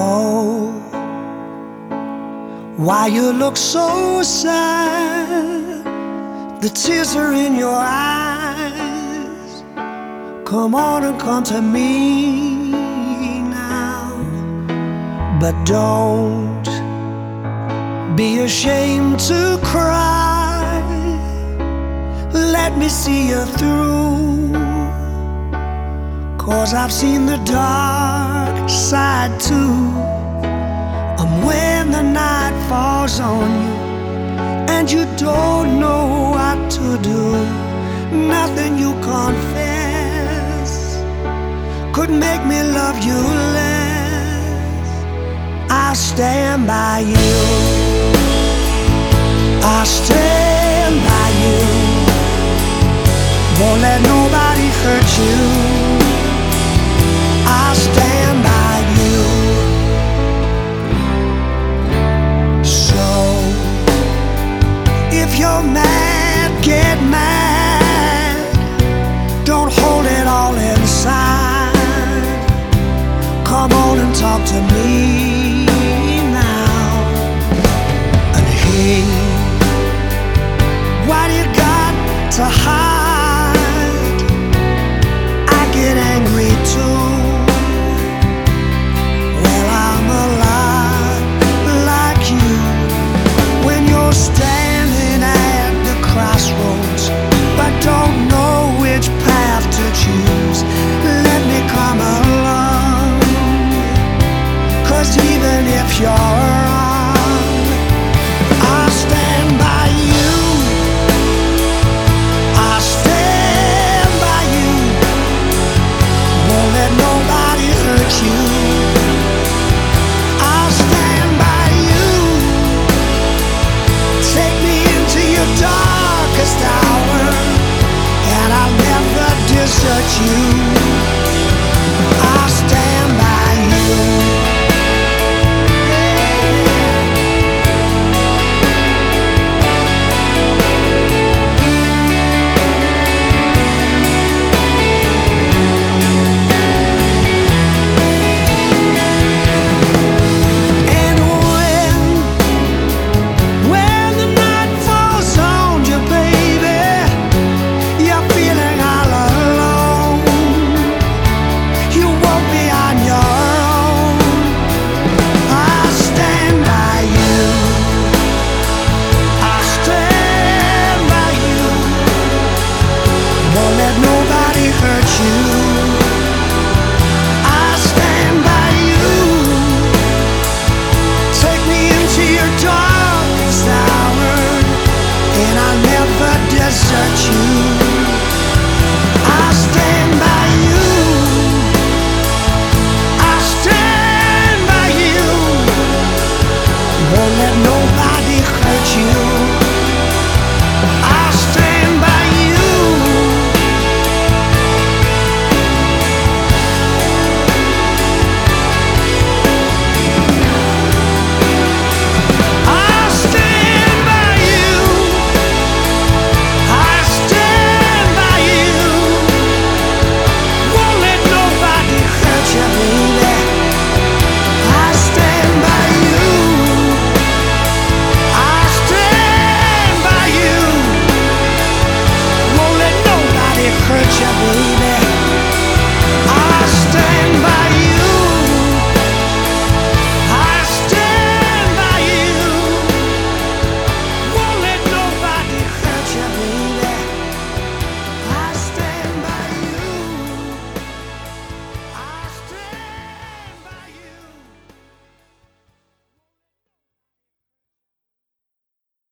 Oh, why you look so sad? The tears are in your eyes. Come on and come to me now. But don't be ashamed to cry. Let me see you through. Cause I've seen the dark side too. And when the night falls on you and you don't know what to do, nothing you confess could make me love you less. I stand by you. Mad, get mad. Don't hold it all inside. Come on and talk to me now. And hey, why do you got to hide? Hour, and I'll never desert you. You.